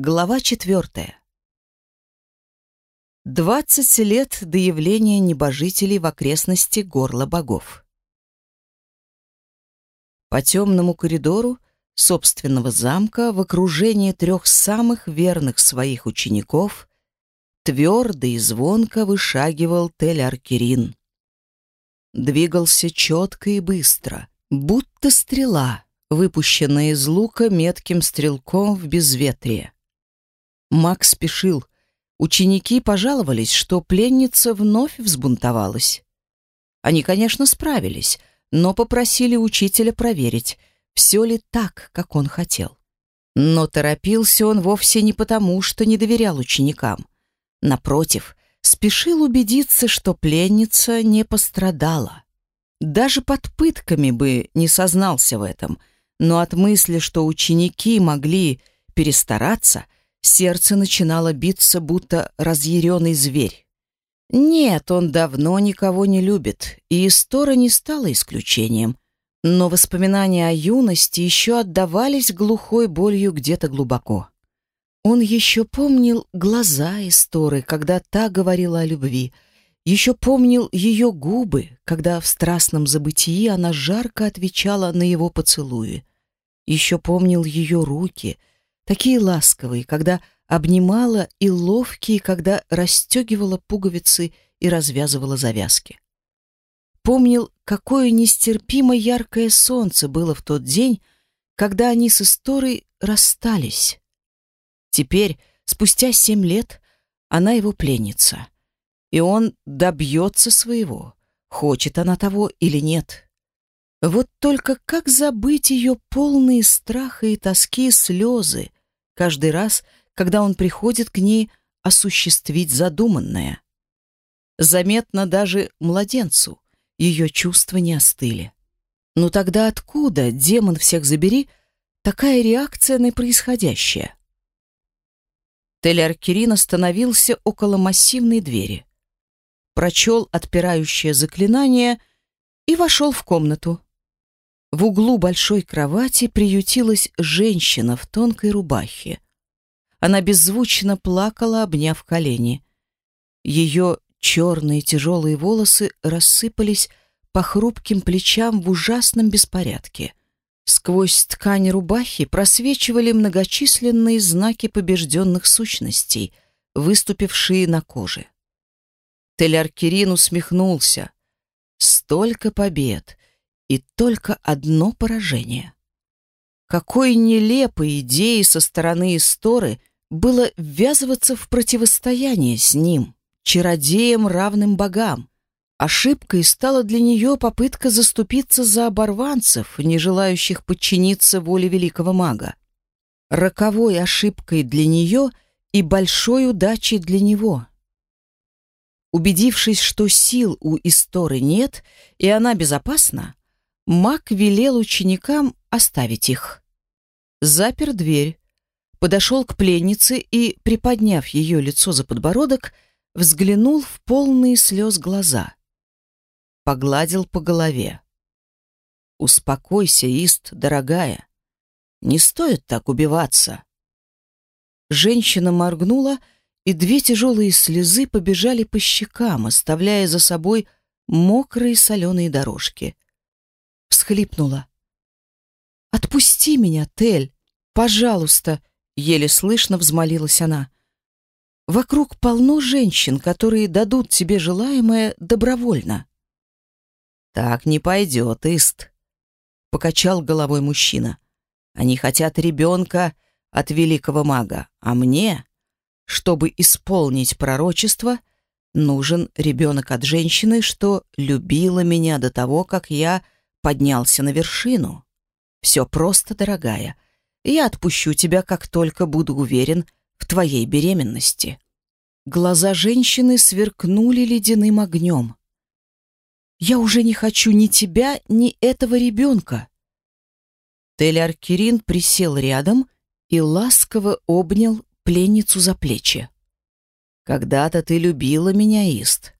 Глава четвертая. Двадцать лет до явления небожителей в окрестности горла богов. По темному коридору собственного замка в окружении трех самых верных своих учеников твердо и звонко вышагивал Тель-Аркерин. Двигался четко и быстро, будто стрела, выпущенная из лука метким стрелком в безветрие. Макс спешил. Ученики пожаловались, что пленница вновь взбунтовалась. Они, конечно, справились, но попросили учителя проверить, все ли так, как он хотел. Но торопился он вовсе не потому, что не доверял ученикам. Напротив, спешил убедиться, что пленница не пострадала. Даже под пытками бы не сознался в этом, но от мысли, что ученики могли перестараться — Сердце начинало биться, будто разъяренный зверь. Нет, он давно никого не любит, и Истора не стала исключением. Но воспоминания о юности еще отдавались глухой болью где-то глубоко. Он еще помнил глаза Исторы, когда та говорила о любви, еще помнил ее губы, когда в страстном забытии она жарко отвечала на его поцелуи. Еще помнил ее руки — такие ласковые, когда обнимала, и ловкие, когда расстегивала пуговицы и развязывала завязки. Помнил, какое нестерпимо яркое солнце было в тот день, когда они с Исторой расстались. Теперь, спустя семь лет, она его пленница, и он добьется своего, хочет она того или нет. Вот только как забыть ее полные страха и тоски слезы, каждый раз, когда он приходит к ней осуществить задуманное. Заметно даже младенцу, ее чувства не остыли. Но тогда откуда, демон всех забери, такая реакция на происходящее? Кирин остановился около массивной двери, прочел отпирающее заклинание и вошел в комнату. В углу большой кровати приютилась женщина в тонкой рубахе. Она беззвучно плакала, обняв колени. Ее черные тяжелые волосы рассыпались по хрупким плечам в ужасном беспорядке. Сквозь ткань рубахи просвечивали многочисленные знаки побежденных сущностей, выступившие на коже. Теляркирин усмехнулся. Столько побед! И только одно поражение. Какой нелепой идеей со стороны Исторы было ввязываться в противостояние с ним, чародеем, равным богам. Ошибкой стала для нее попытка заступиться за оборванцев, не желающих подчиниться воле великого мага. Роковой ошибкой для нее и большой удачей для него. Убедившись, что сил у Исторы нет и она безопасна, Мак велел ученикам оставить их. Запер дверь, подошел к пленнице и, приподняв ее лицо за подбородок, взглянул в полные слез глаза. Погладил по голове. «Успокойся, Ист, дорогая. Не стоит так убиваться». Женщина моргнула, и две тяжелые слезы побежали по щекам, оставляя за собой мокрые соленые дорожки всхлипнула. «Отпусти меня, Тель! Пожалуйста!» — еле слышно взмолилась она. «Вокруг полно женщин, которые дадут тебе желаемое добровольно». «Так не пойдет, Ист», — покачал головой мужчина. «Они хотят ребенка от великого мага, а мне, чтобы исполнить пророчество, нужен ребенок от женщины, что любила меня до того, как я поднялся на вершину. Все просто, дорогая. Я отпущу тебя, как только буду уверен в твоей беременности. Глаза женщины сверкнули ледяным огнем. Я уже не хочу ни тебя, ни этого ребенка. Тель Кирин присел рядом и ласково обнял пленницу за плечи. Когда-то ты любила меня, Ист.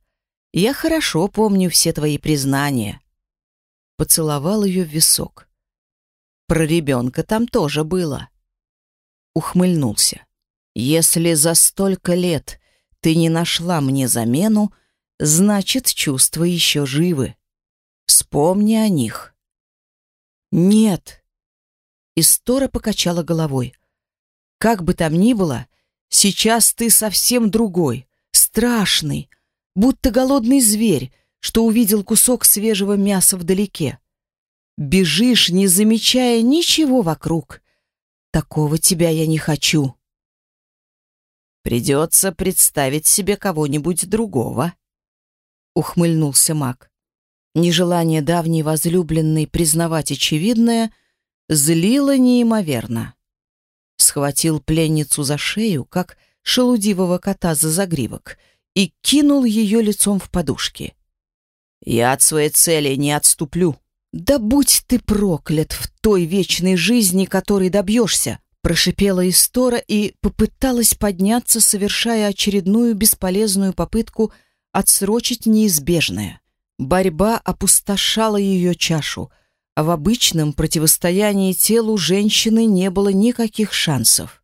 Я хорошо помню все твои признания поцеловал ее в висок. Про ребенка там тоже было. Ухмыльнулся. Если за столько лет ты не нашла мне замену, значит, чувства еще живы. Вспомни о них. Нет. Истора покачала головой. Как бы там ни было, сейчас ты совсем другой, страшный, будто голодный зверь, что увидел кусок свежего мяса вдалеке. Бежишь, не замечая ничего вокруг. Такого тебя я не хочу. Придется представить себе кого-нибудь другого, ухмыльнулся маг. Нежелание давней возлюбленной признавать очевидное злило неимоверно. Схватил пленницу за шею, как шелудивого кота за загривок, и кинул ее лицом в подушки. «Я от своей цели не отступлю». «Да будь ты проклят в той вечной жизни, которой добьешься!» прошипела Истора и попыталась подняться, совершая очередную бесполезную попытку отсрочить неизбежное. Борьба опустошала ее чашу, а в обычном противостоянии телу женщины не было никаких шансов.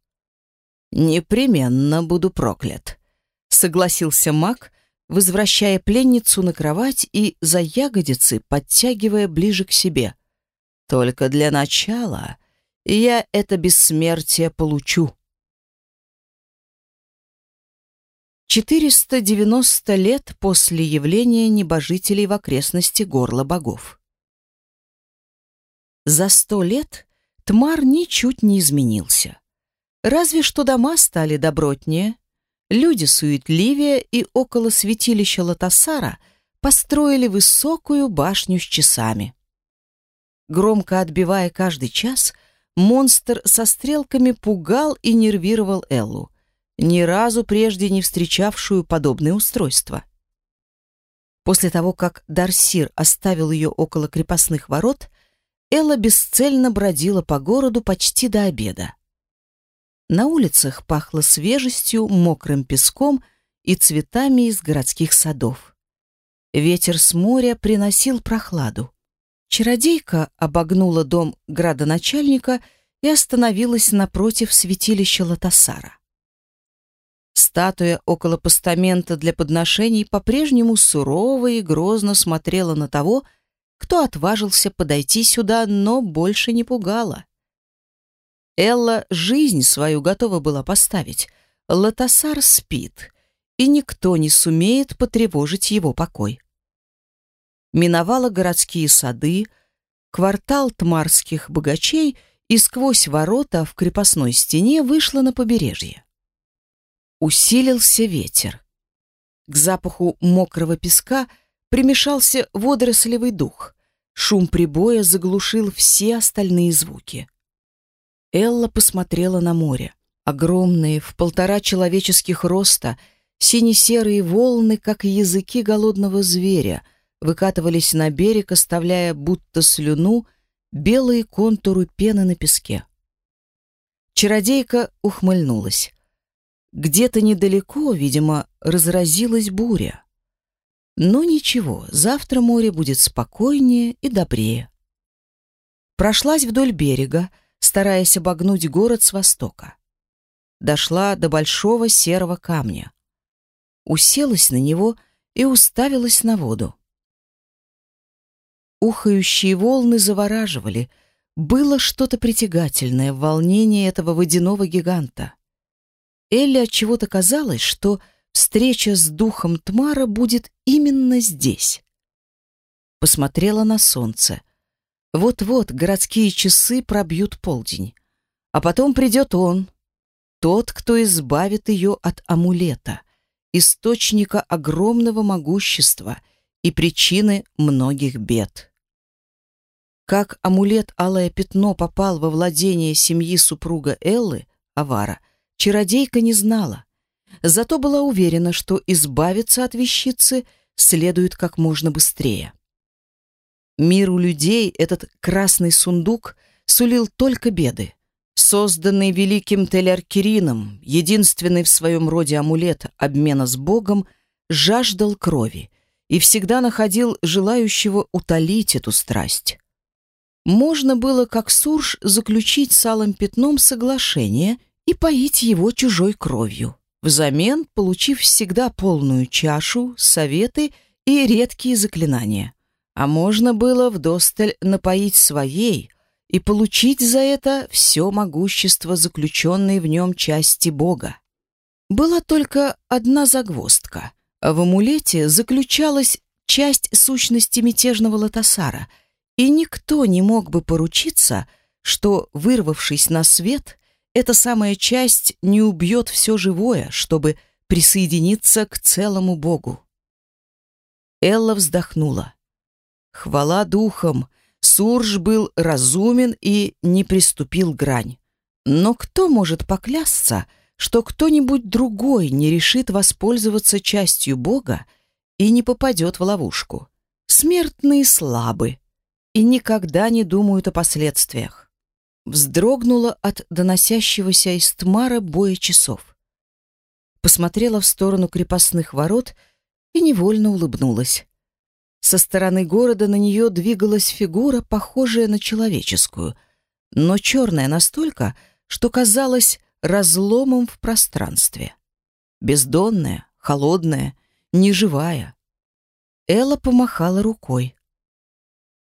«Непременно буду проклят», — согласился маг, возвращая пленницу на кровать и за ягодицы подтягивая ближе к себе. «Только для начала я это бессмертие получу». 490 лет после явления небожителей в окрестности горла богов. За сто лет Тмар ничуть не изменился. Разве что дома стали добротнее, люди суетливее и около святилища Латасара построили высокую башню с часами. Громко отбивая каждый час, монстр со стрелками пугал и нервировал Эллу ни разу прежде не встречавшую подобное устройство. После того, как Дарсир оставил ее около крепостных ворот, Элла бесцельно бродила по городу почти до обеда. На улицах пахло свежестью, мокрым песком и цветами из городских садов. Ветер с моря приносил прохладу. Чародейка обогнула дом градоначальника и остановилась напротив святилища Латасара. Статуя около постамента для подношений по-прежнему сурово и грозно смотрела на того, кто отважился подойти сюда, но больше не пугала. Элла жизнь свою готова была поставить. Латасар спит, и никто не сумеет потревожить его покой. Миновала городские сады, квартал тмарских богачей и сквозь ворота в крепостной стене вышла на побережье. Усилился ветер. К запаху мокрого песка примешался водорослевый дух. Шум прибоя заглушил все остальные звуки. Элла посмотрела на море. Огромные, в полтора человеческих роста, сине-серые волны, как языки голодного зверя, выкатывались на берег, оставляя будто слюну белые контуры пены на песке. Чародейка ухмыльнулась. Где-то недалеко, видимо, разразилась буря. Но ничего, завтра море будет спокойнее и добрее. Прошлась вдоль берега, стараясь обогнуть город с востока. Дошла до большого серого камня. Уселась на него и уставилась на воду. Ухающие волны завораживали. Было что-то притягательное в волнении этого водяного гиганта. Элли от чего-то казалось, что встреча с духом Тмара будет именно здесь. Посмотрела на солнце. Вот-вот городские часы пробьют полдень. А потом придет он, тот, кто избавит ее от амулета, источника огромного могущества и причины многих бед. Как амулет Алое Пятно попал во владение семьи супруга Эллы, Авара, чародейка не знала, зато была уверена, что избавиться от вещицы следует как можно быстрее. Миру людей этот красный сундук сулил только беды. Созданный великим Теляркирином, единственный в своем роде амулет обмена с Богом, жаждал крови и всегда находил желающего утолить эту страсть. Можно было, как Сурж, заключить с Алым Пятном соглашение и поить его чужой кровью, взамен получив всегда полную чашу, советы и редкие заклинания. А можно было вдосталь напоить своей и получить за это все могущество заключенной в нем части Бога. Была только одна загвоздка. В амулете заключалась часть сущности мятежного Латасара, и никто не мог бы поручиться, что, вырвавшись на свет, эта самая часть не убьет все живое, чтобы присоединиться к целому Богу. Элла вздохнула. Хвала духам, Сурж был разумен и не приступил грань. Но кто может поклясться, что кто-нибудь другой не решит воспользоваться частью Бога и не попадет в ловушку? Смертные слабы и никогда не думают о последствиях. Вздрогнула от доносящегося из тмара боя часов. Посмотрела в сторону крепостных ворот и невольно улыбнулась. Со стороны города на нее двигалась фигура, похожая на человеческую, но черная настолько, что казалась разломом в пространстве. Бездонная, холодная, неживая. Элла помахала рукой.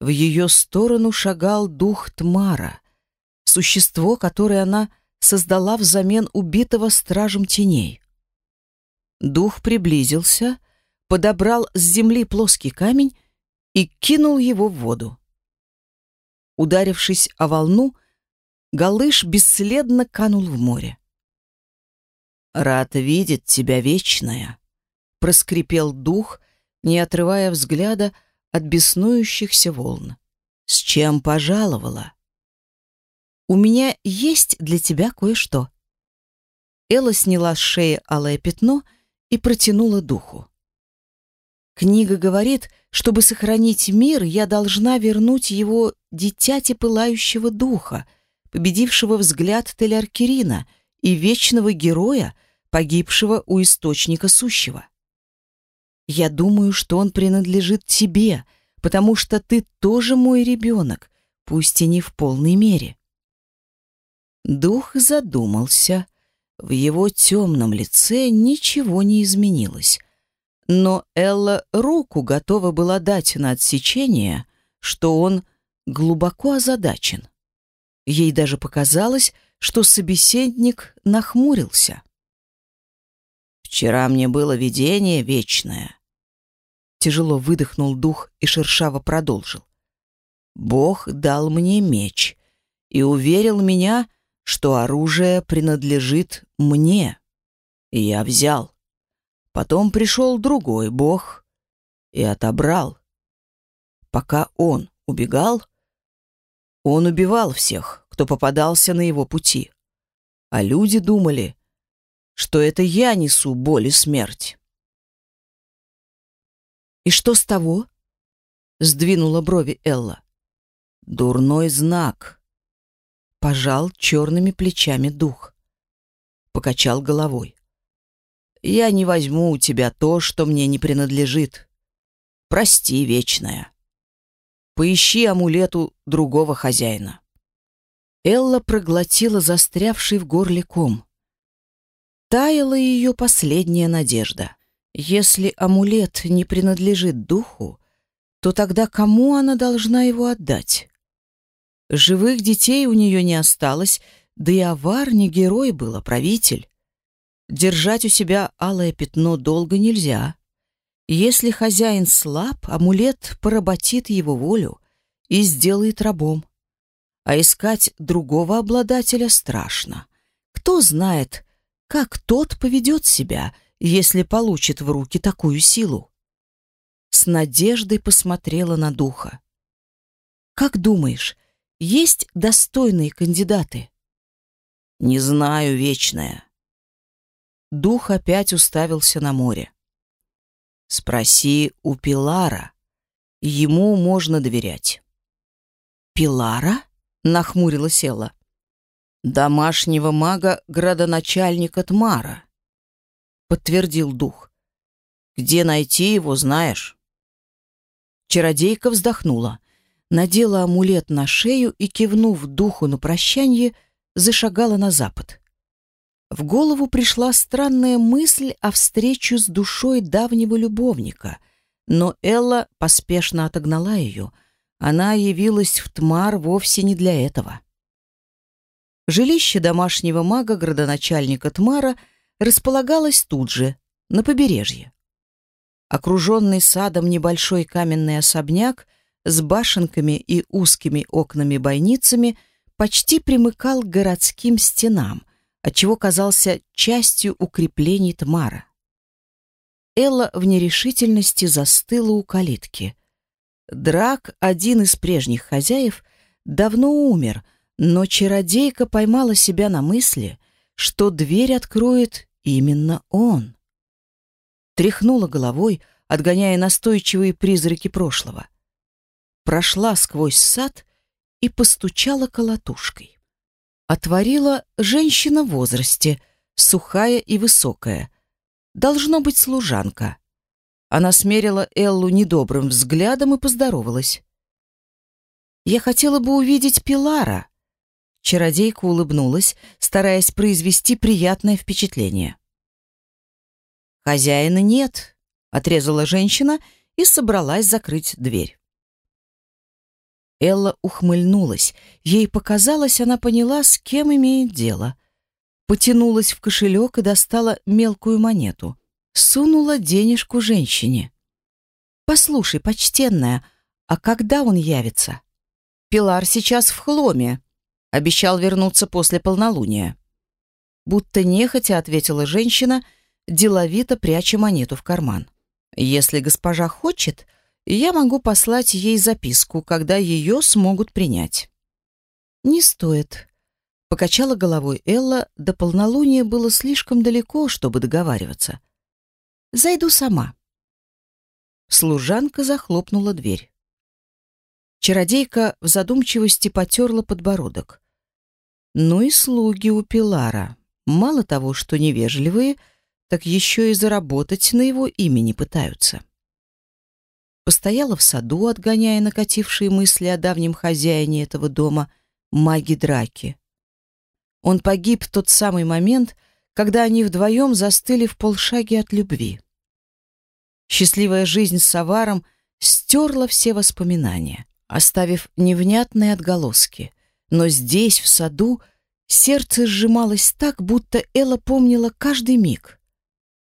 В ее сторону шагал дух Тмара, существо, которое она создала взамен убитого стражем теней. Дух приблизился подобрал с земли плоский камень и кинул его в воду. Ударившись о волну, Галыш бесследно канул в море. «Рад видеть тебя, Вечная!» — проскрипел дух, не отрывая взгляда от беснующихся волн. «С чем пожаловала?» «У меня есть для тебя кое-что». Элла сняла с шеи алое пятно и протянула духу. Книга говорит, чтобы сохранить мир, я должна вернуть его дитяти пылающего духа, победившего взгляд Теляркирина и вечного героя, погибшего у источника сущего. Я думаю, что он принадлежит тебе, потому что ты тоже мой ребенок, пусть и не в полной мере. Дух задумался. В его темном лице ничего не изменилось но Элла руку готова была дать на отсечение, что он глубоко озадачен. Ей даже показалось, что собеседник нахмурился. «Вчера мне было видение вечное». Тяжело выдохнул дух и шершаво продолжил. «Бог дал мне меч и уверил меня, что оружие принадлежит мне, и я взял. Потом пришел другой бог и отобрал. Пока он убегал, он убивал всех, кто попадался на его пути. А люди думали, что это я несу боль и смерть. «И что с того?» — сдвинула брови Элла. «Дурной знак», — пожал черными плечами дух. Покачал головой. Я не возьму у тебя то, что мне не принадлежит. Прости, вечная. Поищи амулету другого хозяина. Элла проглотила застрявший в горле ком. Таяла ее последняя надежда. Если амулет не принадлежит духу, то тогда кому она должна его отдать? Живых детей у нее не осталось, да и авар не герой был, а правитель. Держать у себя алое пятно долго нельзя. Если хозяин слаб, амулет поработит его волю и сделает рабом. А искать другого обладателя страшно. Кто знает, как тот поведет себя, если получит в руки такую силу? С надеждой посмотрела на духа. «Как думаешь, есть достойные кандидаты?» «Не знаю, вечная. Дух опять уставился на море. «Спроси у Пилара. Ему можно доверять». «Пилара?» — нахмурила села. «Домашнего мага-градоначальника Тмара», — подтвердил дух. «Где найти его, знаешь?» Чародейка вздохнула, надела амулет на шею и, кивнув духу на прощанье, зашагала на запад. В голову пришла странная мысль о встрече с душой давнего любовника, но Элла поспешно отогнала ее. Она явилась в Тмар вовсе не для этого. Жилище домашнего мага-градоначальника Тмара располагалось тут же, на побережье. Окруженный садом небольшой каменный особняк с башенками и узкими окнами-бойницами почти примыкал к городским стенам, отчего казался частью укреплений Тмара. Элла в нерешительности застыла у калитки. Драк, один из прежних хозяев, давно умер — но чародейка поймала себя на мысли, что дверь откроет именно он. Тряхнула головой, отгоняя настойчивые призраки прошлого. Прошла сквозь сад и постучала колотушкой. Отворила женщина в возрасте, сухая и высокая. Должно быть служанка. Она смерила Эллу недобрым взглядом и поздоровалась. «Я хотела бы увидеть Пилара», Чародейка улыбнулась, стараясь произвести приятное впечатление. «Хозяина нет», — отрезала женщина и собралась закрыть дверь. Элла ухмыльнулась. Ей показалось, она поняла, с кем имеет дело. Потянулась в кошелек и достала мелкую монету. Сунула денежку женщине. «Послушай, почтенная, а когда он явится?» «Пилар сейчас в хломе», Обещал вернуться после полнолуния. Будто нехотя ответила женщина, деловито пряча монету в карман. Если госпожа хочет, я могу послать ей записку, когда ее смогут принять. Не стоит. Покачала головой Элла, до полнолуния было слишком далеко, чтобы договариваться. Зайду сама. Служанка захлопнула дверь. Чародейка в задумчивости потерла подбородок. Ну и слуги у Пилара. Мало того, что невежливые, так еще и заработать на его имени пытаются. Постояла в саду, отгоняя накатившие мысли о давнем хозяине этого дома, маги Драки. Он погиб в тот самый момент, когда они вдвоем застыли в полшаге от любви. Счастливая жизнь с Саваром стерла все воспоминания оставив невнятные отголоски. Но здесь, в саду, сердце сжималось так, будто Элла помнила каждый миг.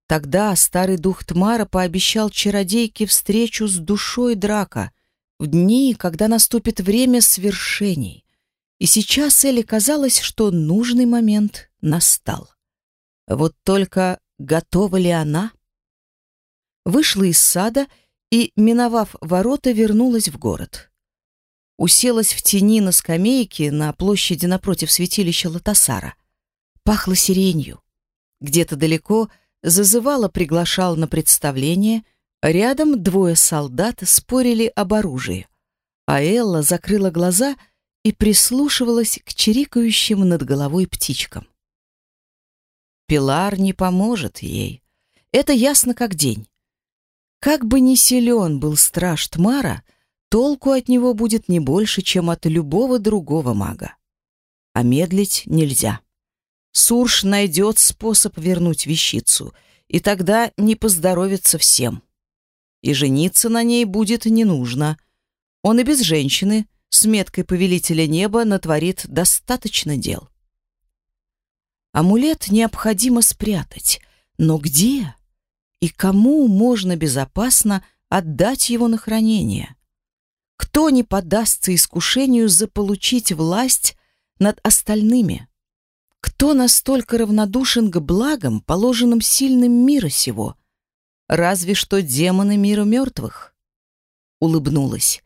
Тогда старый дух Тмара пообещал чародейке встречу с душой драка в дни, когда наступит время свершений. И сейчас Элле казалось, что нужный момент настал. Вот только готова ли она? Вышла из сада и, миновав ворота, вернулась в город уселась в тени на скамейке на площади напротив святилища Латасара. Пахло сиренью. Где-то далеко зазывало приглашал на представление, рядом двое солдат спорили об оружии, а Элла закрыла глаза и прислушивалась к чирикающим над головой птичкам. Пилар не поможет ей. Это ясно как день. Как бы ни силен был страж Тмара, толку от него будет не больше, чем от любого другого мага. А медлить нельзя. Сурш найдет способ вернуть вещицу, и тогда не поздоровится всем. И жениться на ней будет не нужно. Он и без женщины с меткой повелителя неба натворит достаточно дел. Амулет необходимо спрятать, но где и кому можно безопасно отдать его на хранение? Кто не поддастся искушению заполучить власть над остальными? Кто настолько равнодушен к благам, положенным сильным мира сего? Разве что демоны мира мертвых. Улыбнулась.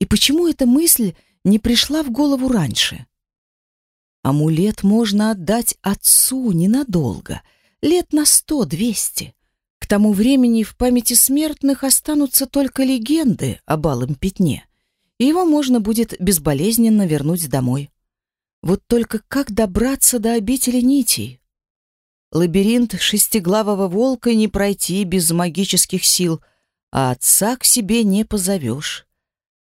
И почему эта мысль не пришла в голову раньше? Амулет можно отдать отцу ненадолго, лет на сто-двести. К тому времени в памяти смертных останутся только легенды о балом пятне, и его можно будет безболезненно вернуть домой. Вот только как добраться до обители нитей? Лабиринт шестиглавого волка не пройти без магических сил, а отца к себе не позовешь.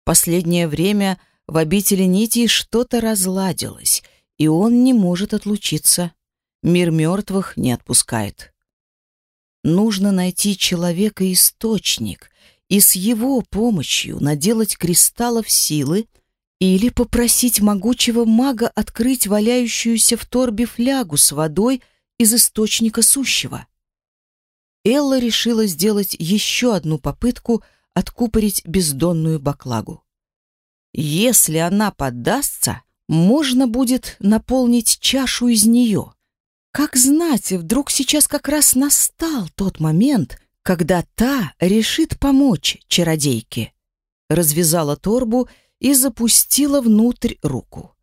Последнее время в обители нитей что-то разладилось, и он не может отлучиться. мир мертвых не отпускает. Нужно найти человека-источник и с его помощью наделать кристаллов силы или попросить могучего мага открыть валяющуюся в торбе флягу с водой из источника сущего. Элла решила сделать еще одну попытку откупорить бездонную баклагу. Если она поддастся, можно будет наполнить чашу из нее. Как знать, вдруг сейчас как раз настал тот момент, когда та решит помочь чародейке. Развязала торбу и запустила внутрь руку.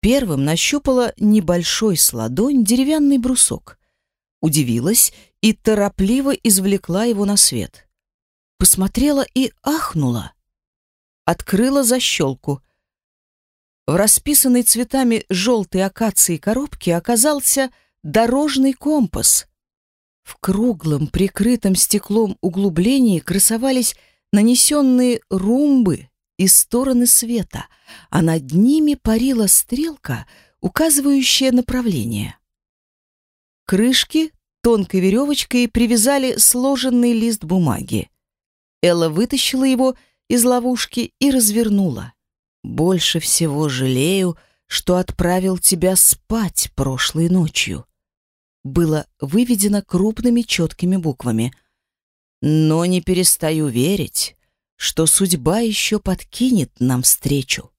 Первым нащупала небольшой с ладонь деревянный брусок. Удивилась и торопливо извлекла его на свет. Посмотрела и ахнула. Открыла защелку. В расписанной цветами желтой акации коробке оказался дорожный компас. В круглом, прикрытом стеклом углублении красовались нанесенные румбы и стороны света, а над ними парила стрелка, указывающая направление. Крышки тонкой веревочкой привязали сложенный лист бумаги. Элла вытащила его из ловушки и развернула. «Больше всего жалею, что отправил тебя спать прошлой ночью». Было выведено крупными четкими буквами. «Но не перестаю верить, что судьба еще подкинет нам встречу.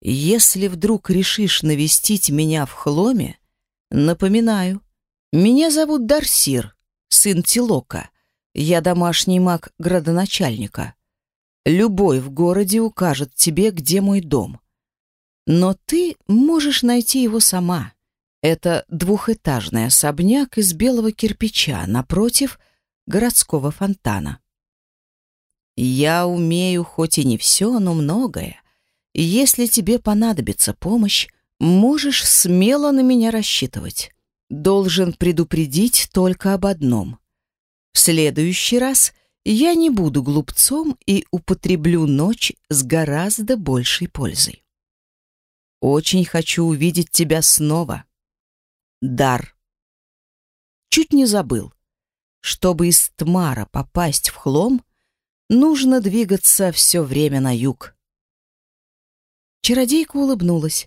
Если вдруг решишь навестить меня в хломе, напоминаю, меня зовут Дарсир, сын Тилока. Я домашний маг градоначальника. Любой в городе укажет тебе, где мой дом. Но ты можешь найти его сама. Это двухэтажный особняк из белого кирпича напротив городского фонтана. Я умею хоть и не все, но многое. Если тебе понадобится помощь, можешь смело на меня рассчитывать. Должен предупредить только об одном. В следующий раз я не буду глупцом и употреблю ночь с гораздо большей пользой. Очень хочу увидеть тебя снова. Дар. Чуть не забыл. Чтобы из Тмара попасть в Хлом, Нужно двигаться все время на юг. Чародейка улыбнулась.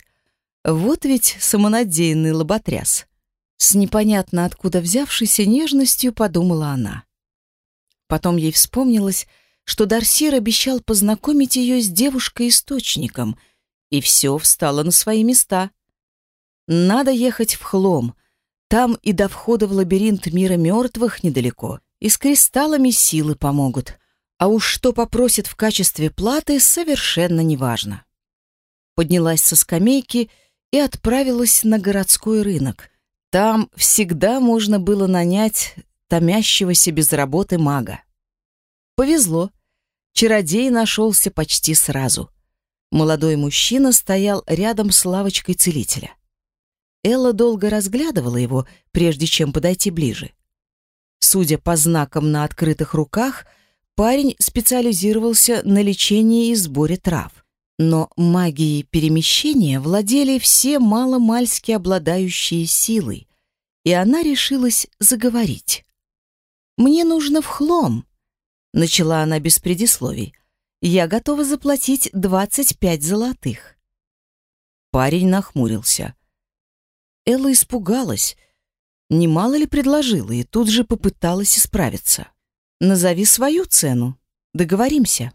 Вот ведь самонадеянный лоботряс. С непонятно откуда взявшейся нежностью подумала она. Потом ей вспомнилось, что Дарсир обещал познакомить ее с девушкой-источником, и все встало на свои места. Надо ехать в Хлом. Там и до входа в лабиринт мира мертвых недалеко, и с кристаллами силы помогут. А уж что попросит в качестве платы, совершенно неважно. Поднялась со скамейки и отправилась на городской рынок. Там всегда можно было нанять томящегося без работы мага. Повезло. Чародей нашелся почти сразу. Молодой мужчина стоял рядом с лавочкой целителя. Элла долго разглядывала его, прежде чем подойти ближе. Судя по знакам на открытых руках, Парень специализировался на лечении и сборе трав. Но магией перемещения владели все маломальски обладающие силой, и она решилась заговорить. «Мне нужно в хлом», — начала она без предисловий. «Я готова заплатить двадцать пять золотых». Парень нахмурился. Элла испугалась. Немало ли предложила и тут же попыталась исправиться. Назови свою цену. Договоримся.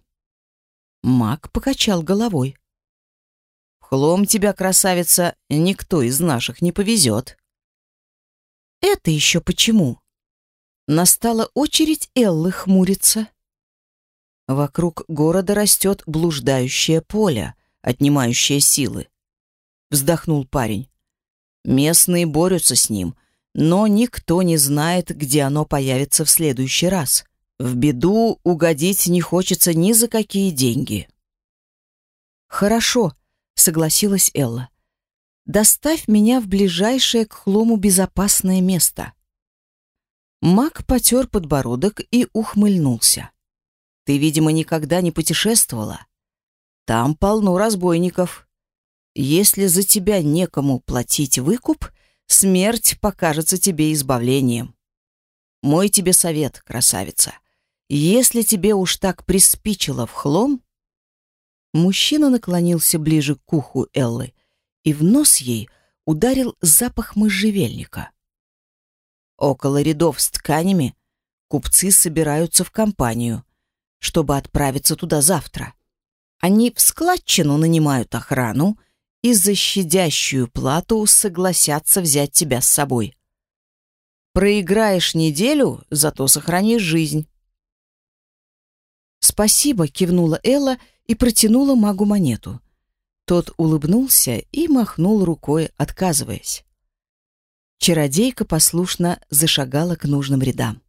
Мак покачал головой. В хлом тебя, красавица, никто из наших не повезет. Это еще почему? Настала очередь Эллы хмуриться. Вокруг города растет блуждающее поле, отнимающее силы. Вздохнул парень. Местные борются с ним, но никто не знает, где оно появится в следующий раз. В беду угодить не хочется ни за какие деньги. «Хорошо», — согласилась Элла. «Доставь меня в ближайшее к хлому безопасное место». Мак потер подбородок и ухмыльнулся. «Ты, видимо, никогда не путешествовала. Там полно разбойников. Если за тебя некому платить выкуп, смерть покажется тебе избавлением. Мой тебе совет, красавица. Если тебе уж так приспичило в хлом... Мужчина наклонился ближе к уху Эллы, и в нос ей ударил запах можжевельника. Около рядов с тканями купцы собираются в компанию, чтобы отправиться туда завтра. Они в складчину нанимают охрану и за щадящую плату согласятся взять тебя с собой. Проиграешь неделю, зато сохранишь жизнь. «Спасибо», — кивнула Элла и протянула магу монету. Тот улыбнулся и махнул рукой, отказываясь. Чародейка послушно зашагала к нужным рядам.